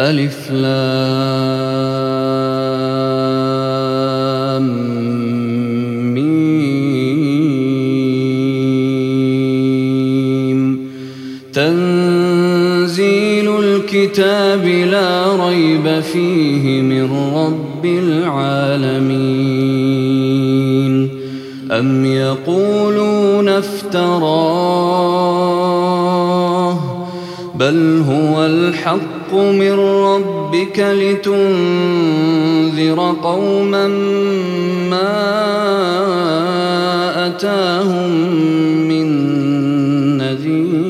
ألف لام ميم. تنزيل الكتاب لا ريب فيه من رب العالمين. أم يقولون افتراه بل هو الحق الحق من ربك لتنذر قوما ما أتاهم من نذير.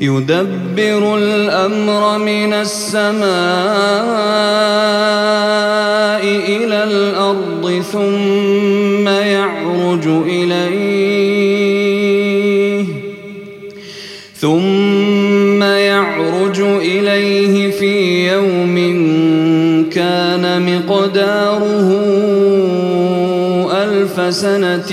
يدبر الأمر من السماء إلى الأرض ثم يعرج إليه ثم يعرج إليه في يوم كان مقداره ألف سنة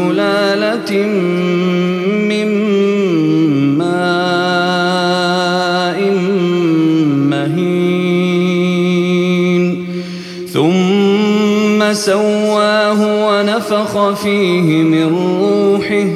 سلالة من ماء مهين. ثم سواه ونفخ فيه من روحه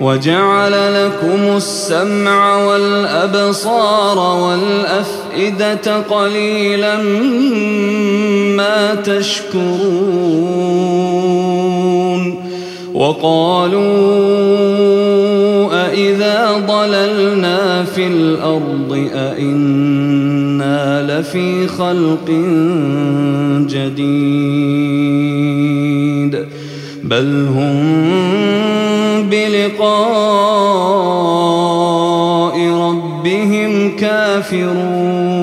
وجعل لكم السمع والأبصار والأفئدة قليلا ما تشكرون. وقالوا أإذا ضللنا في الأرض أإنا لفي خلق جديد بل هم بلقاء ربهم كافرون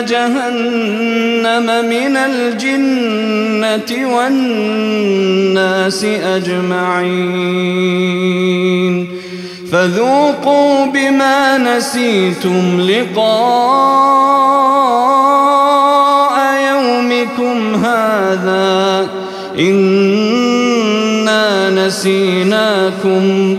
جهنم من الجنة والناس أجمعين. فذوقوا بما نسيتم لقاء يومكم هذا. إنا نسيناكم.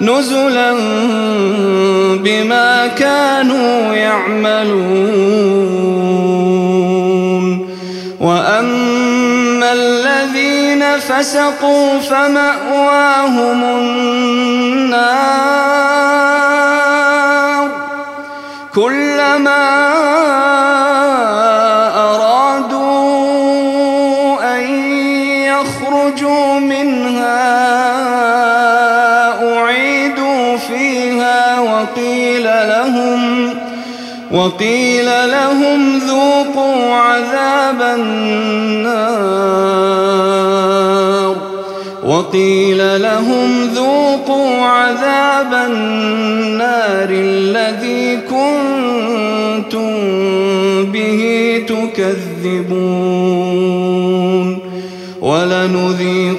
نزلا بما كانوا يعملون. وأما الذين فسقوا فمأواهم النار. كلما أرادوا أن يخرجوا منها وقيل لهم ذوقوا عذاب النار. وقيل لهم ذوقوا عذاب النار الذي كنتم به تكذبون. ولنذيقنهم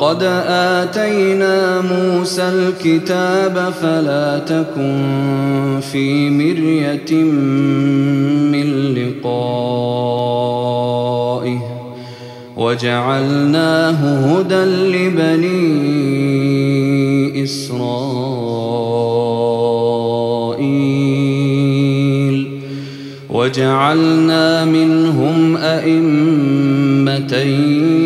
ولقد آتينا موسى الكتاب فلا تكن في مرية من لقائه وجعلناه هدى لبني إسرائيل وجعلنا منهم أئمة يهدون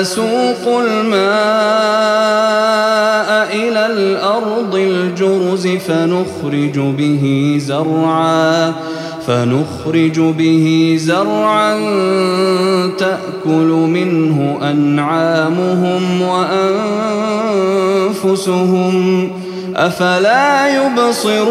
نسوق الماء إلى الأرض الجرز فنخرج به زرعا فنخرج به زرعا تأكل منه أنعامهم وأنفسهم أفلا يبصرون